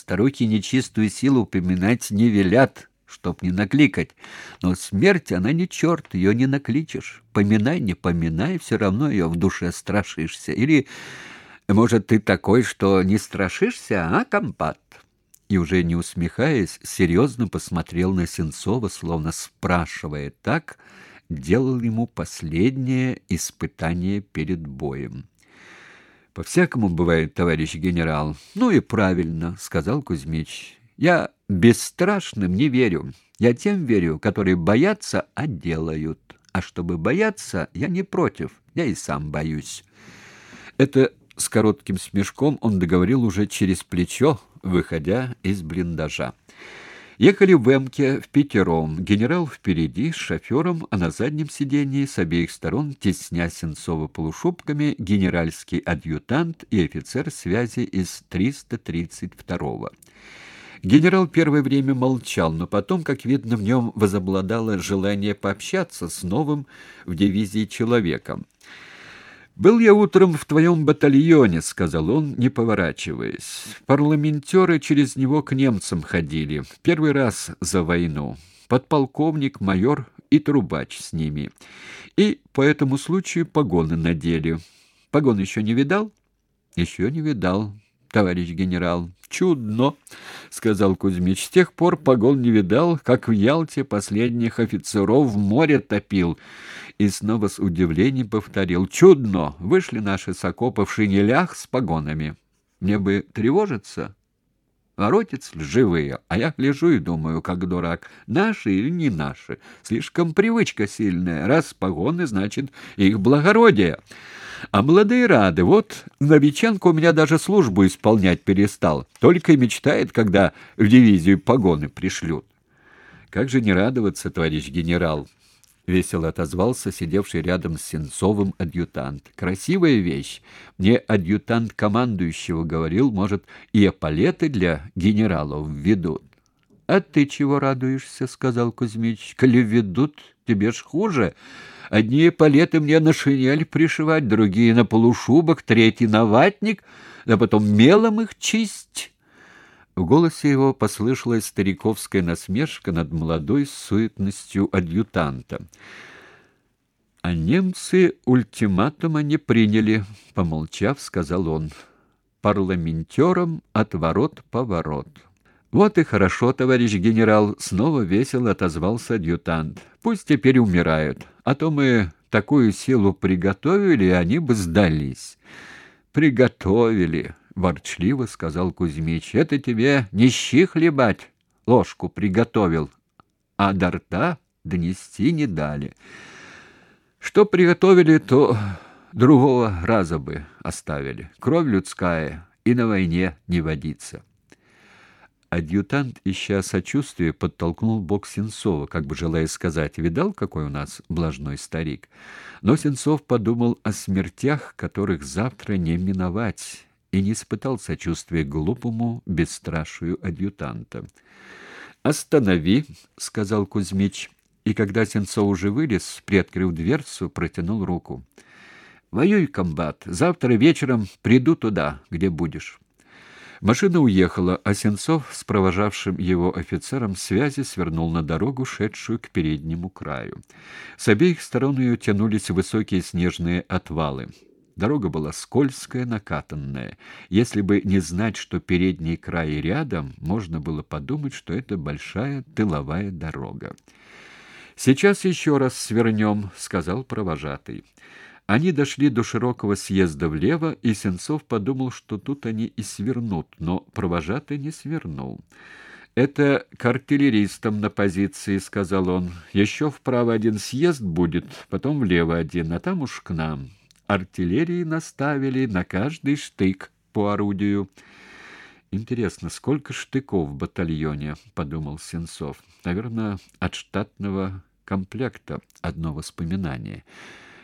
Старухи нечистую силу упоминать не велят, чтоб не накликать. Но смерть, она не черт, ее не накличешь. Поминай, не поминай, все равно ее в душе страшишься. Или, может, ты такой, что не страшишься, а, компат? И уже не усмехаясь, серьезно посмотрел на Сенцова, словно спрашивая так, делал ему последнее испытание перед боем. По-всякому бывает, товарищ генерал. Ну и правильно, сказал Кузьмич. Я бесстрашным не верю. Я тем верю, которые боятся, а делают. А чтобы бояться, я не против. Я и сам боюсь. Это с коротким смешком он договорил уже через плечо, выходя из блиндажа. Ехали в Эмке в пятером, генерал впереди с шофером, а на заднем сиденье с обеих сторон, тесня Сенцова полушубками, генеральский адъютант и офицер связи из 332-го. Генерал первое время молчал, но потом, как видно, в нем возобладало желание пообщаться с новым в дивизии человеком. «Был я утром в твоем батальоне», — сказал он, не поворачиваясь. «Парламентеры через него к немцам ходили. Первый раз за войну. Подполковник, майор и трубач с ними. И по этому случаю погоны надели. Погон еще не видал?» «Еще не видал, товарищ генерал». «Чудно», — сказал Кузьмич. «С тех пор погон не видал, как в Ялте последних офицеров в море топил». И снова с удивлением повторил. «Чудно! Вышли наши с окопа в шинелях с погонами. Мне бы тревожиться?» Воротец живые, а я гляжу и думаю, как дурак, наши или не наши. Слишком привычка сильная. Раз погоны, значит, их благородие. А молодые рады. Вот Новиченко у меня даже службу исполнять перестал. Только и мечтает, когда в дивизию погоны пришлют. Как же не радоваться, товарищ генерал? Весело отозвался сидевший рядом с Сенцовым адъютант. Красивая вещь. Мне адъютант командующего говорил, может, и эполеты для генералов введут. А ты чего радуешься, сказал Кузьмич. Коли ведут, тебе ж хуже. Одни эполеты мне на шинель пришивать, другие на полушубок, третий на ватник, да потом мелом их чисть. В голосе его послышалась стариковская насмешка над молодой суетностью адъютанта. А немцы ультиматума не приняли, помолчав, сказал он. Парламентерам отворот-поворот. Вот и хорошо, товарищ генерал, снова весело отозвался адъютант. Пусть теперь умирают, а то мы такую силу приготовили, они бы сдались. Приготовили, ворчливо сказал Кузьмич. Это тебе не щи хлебать, ложку приготовил, а до рта донести не дали. Что приготовили, то другого раза бы оставили. Кровь людская и на войне не водится. Адъютант, ища сочувствия, подтолкнул бок Сенцова, как бы желая сказать: "Видал, какой у нас блажной старик?" Но Сенцов подумал о смертях, которых завтра не миновать, и не испытал сочувствия глупому бесстрашию адъютанта. "Останови", сказал Кузьмич, и когда Сенцов уже вылез, приоткрыв дверцу, протянул руку. "Воюй, комбат, завтра вечером приду туда, где будешь". Машина уехала, а Сенцов с провожавшим его офицером связи свернул на дорогу, шедшую к переднему краю. С обеих сторон ее тянулись высокие снежные отвалы. Дорога была скользкая, накатанная. Если бы не знать, что передний край рядом, можно было подумать, что это большая тыловая дорога. Сейчас еще раз свернем», — сказал провожатый. Они дошли до широкого съезда влево, и Сенцов подумал, что тут они и свернут, но провожатый не свернул. «Это к артиллеристам на позиции», — сказал он. «Еще вправо один съезд будет, потом влево один, а там уж к нам. Артиллерии наставили на каждый штык по орудию». «Интересно, сколько штыков в батальоне?» — подумал Сенцов. «Наверное, от штатного комплекта одно воспоминание».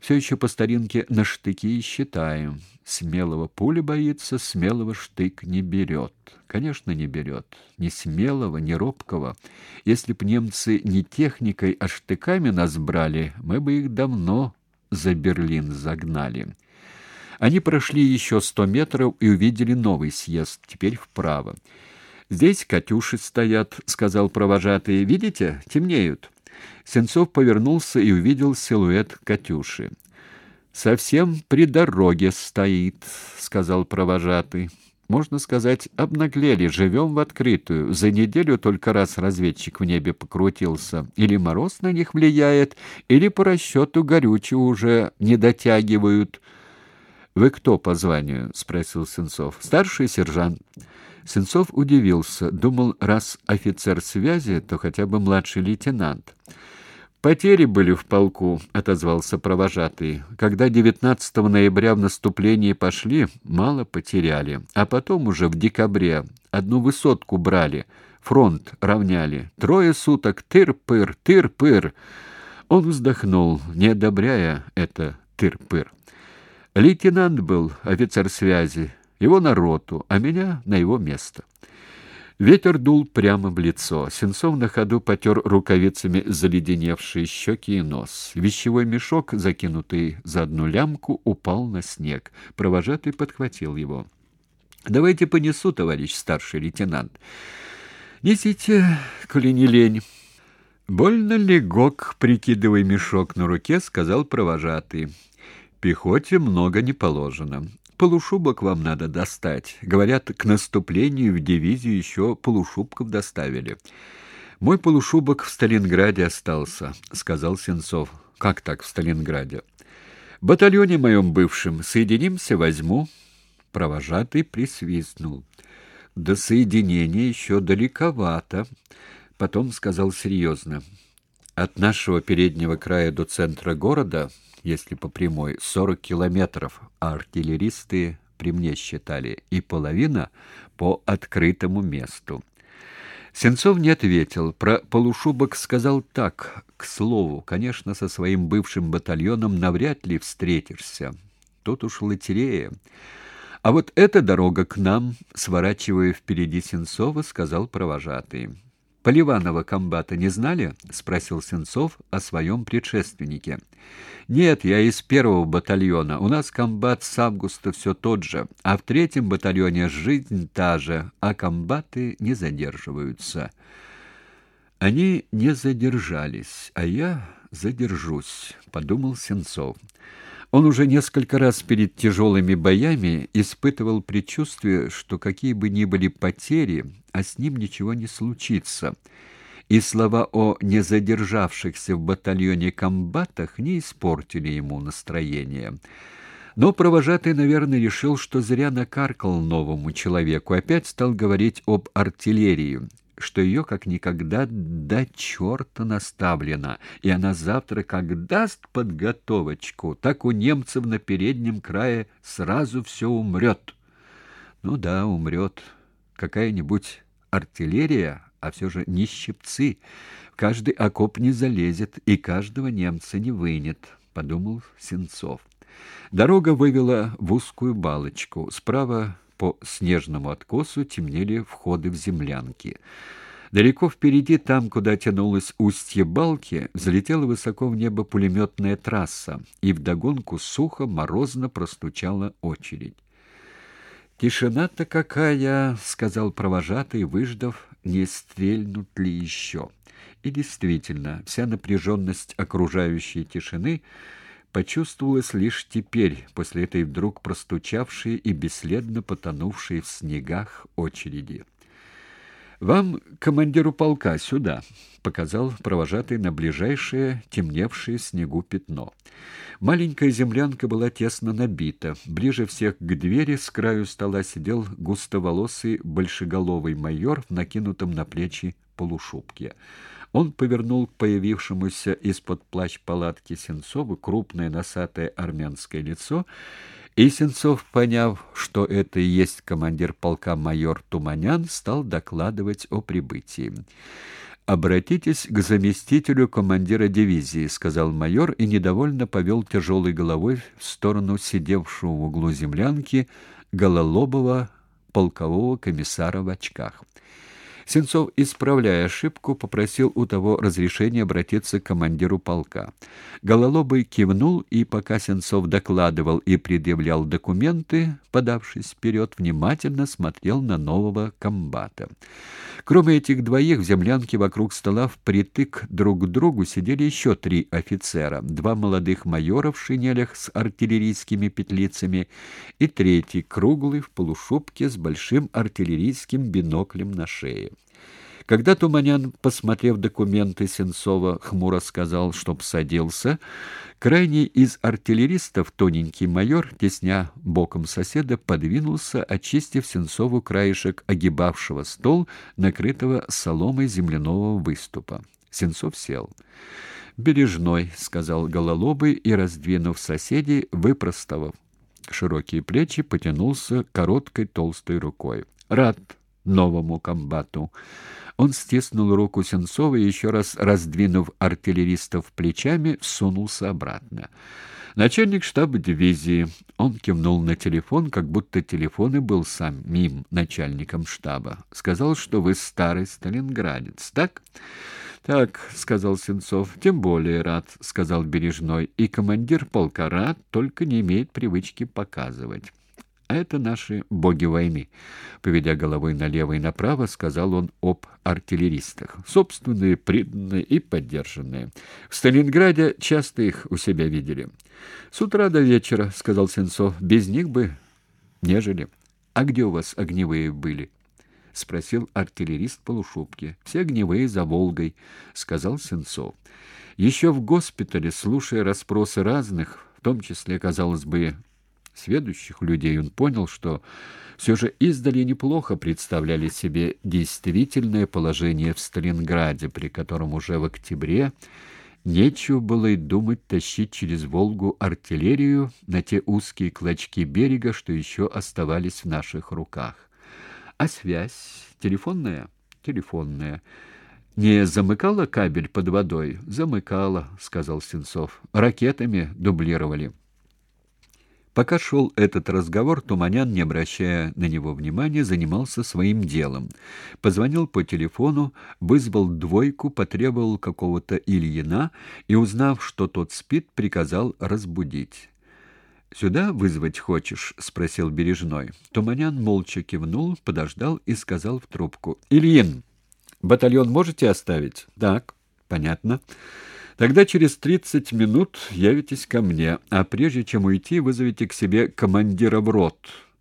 Все еще по старинке на штыки считаем. Смелого пули боится, смелого штык не берет. Конечно, не берет. Ни смелого, ни робкого. Если б немцы не техникой, а штыками нас брали, мы бы их давно за Берлин загнали. Они прошли еще сто метров и увидели новый съезд, теперь вправо. Здесь «Катюши» стоят, — сказал провожатый. Видите, темнеют. Сенцов повернулся и увидел силуэт «Катюши». «Совсем при дороге стоит», — сказал провожатый. «Можно сказать, обнаглели, живем в открытую. За неделю только раз разведчик в небе покрутился. Или мороз на них влияет, или по расчету горючего уже не дотягивают». «Вы кто по званию?» — спросил Сенцов. «Старший сержант». Сенцов удивился, думал, раз офицер связи, то хотя бы младший лейтенант. Потери были в полку, отозвался провожатый. Когда 19 ноября в наступлении пошли, мало потеряли, а потом уже в декабре одну высотку брали, фронт равняли. Трое суток тыр-пыр, тыр-пыр. Он вздохнул, не одобряя это тыр-пыр. Лейтенант был, офицер связи, его на роту, а меня на его место. Ветер дул прямо в лицо. Сенцов на ходу потер рукавицами заледеневшие щеки и нос. Вещевой мешок, закинутый за одну лямку, упал на снег. Провожатый подхватил его. «Давайте понесу, товарищ старший лейтенант». «Несите, коли не лень». «Больно легок, прикидывая мешок на руке», — сказал провожатый. «Пехоте много не положено. Полушубок вам надо достать. Говорят, к наступлению в дивизию еще полушубков доставили. Мой полушубок в Сталинграде остался, сказал Сенцов. Как так в Сталинграде? В батальоне моем бывшем соединимся, возьму. Провожатый присвистнул. До соединения еще далековато. Потом сказал серьезно. От нашего переднего края до центра города если по прямой, 40 километров, а артиллеристы при мне считали, и половина по открытому месту. Сенцов не ответил. Про полушубок сказал так, к слову, конечно, со своим бывшим батальоном навряд ли встретишься. Тут уж лотерея. А вот эта дорога к нам, сворачивая впереди Сенцова, сказал провожатый. Поливанова комбата не знали? спросил Сенцов о своем предшественнике. Нет, я из первого батальона. У нас комбат с августа все тот же, а в третьем батальоне жизнь та же, а комбаты не задерживаются. Они не задержались, а я задержусь, подумал Сенцов. Он уже несколько раз перед тяжелыми боями испытывал предчувствие, что какие бы ни были потери, а с ним ничего не случится. И слова о незадержавшихся в батальоне комбатах не испортили ему настроение. Но провожатый, наверное, решил, что зря накаркал новому человеку, опять стал говорить об артиллерии что ее как никогда до черта наставлено, и она завтра как даст подготовочку, так у немцев на переднем крае сразу все умрет. Ну да, умрет. Какая-нибудь артиллерия, а все же не щипцы. В каждый окоп не залезет и каждого немца не вынет, подумал Сенцов. Дорога вывела в узкую балочку. Справа по снежному откосу темнели входы в землянки. Далеко впереди, там, куда тянулось устье балки, взлетела высоко в небо пулеметная трасса, и вдогонку сухо, морозно простучала очередь. «Тишина-то какая!» — сказал провожатый, выждав, не стрельнут ли еще. И действительно, вся напряженность окружающей тишины — почувствовалось лишь теперь, после этой вдруг простучавшей и бесследно потонувшей в снегах очереди. «Вам, командиру полка, сюда!» — показал провожатый на ближайшее, темневшее снегу пятно. Маленькая землянка была тесно набита. Ближе всех к двери с краю стола сидел густоволосый большеголовый майор в накинутом на плечи полушубке. Он повернул к появившемуся из-под плащ палатки Сенцову крупное носатое армянское лицо, и Сенцов, поняв, что это и есть командир полка майор Туманян, стал докладывать о прибытии. «Обратитесь к заместителю командира дивизии», — сказал майор и недовольно повел тяжелой головой в сторону сидевшего в углу землянки гололобого полкового комиссара в очках. Сенцов, исправляя ошибку, попросил у того разрешения обратиться к командиру полка. Гололобый кивнул, и пока Сенцов докладывал и предъявлял документы, подавшись вперед, внимательно смотрел на нового комбата. Кроме этих двоих, в землянке вокруг стола впритык друг к другу сидели еще три офицера, два молодых майора в шинелях с артиллерийскими петлицами и третий, круглый, в полушубке с большим артиллерийским биноклем на шее. Когда Туманян, посмотрев документы Сенцова, хмуро сказал, чтоб садился, крайний из артиллеристов, тоненький майор, тесня боком соседа, подвинулся, очистив Сенцову краешек огибавшего стол, накрытого соломой земляного выступа. Сенцов сел. «Бережной», — сказал Гололобый и, раздвинув соседей, выпростовав широкие плечи, потянулся короткой толстой рукой. «Рад новому комбату». Он стиснул руку Сенцова и еще раз, раздвинув артиллеристов плечами, сунулся обратно. Начальник штаба дивизии. Он кивнул на телефон, как будто телефон и был самим начальником штаба. Сказал, что вы старый сталинградец, так? Так, сказал Сенцов. Тем более рад, сказал Бережной. И командир полка рад, только не имеет привычки показывать. А это наши боги войны. Поведя головой налево и направо, сказал он об артиллеристах. Собственные, преданные и поддержанные. В Сталинграде часто их у себя видели. С утра до вечера, сказал Сенцов, без них бы нежели. А где у вас огневые были? спросил артиллерист полушубки. Все огневые за Волгой, сказал Сенцов. Еще в госпитале, слушая расспросы разных, в том числе, казалось бы, сведущих людей, он понял, что все же издали неплохо представляли себе действительное положение в Сталинграде, при котором уже в октябре нечего было и думать тащить через Волгу артиллерию на те узкие клочки берега, что еще оставались в наших руках. А связь телефонная? Телефонная. Не замыкала кабель под водой? Замыкала, сказал Сенцов. Ракетами дублировали. Пока шел этот разговор, Туманян, не обращая на него внимания, занимался своим делом. Позвонил по телефону, вызвал двойку, потребовал какого-то Ильина и, узнав, что тот спит, приказал разбудить. «Сюда вызвать хочешь?» — спросил Бережной. Туманян молча кивнул, подождал и сказал в трубку. «Ильин, батальон можете оставить?» «Так, понятно». Тогда через тридцать минут явитесь ко мне, а прежде чем уйти, вызовите к себе командира в рот.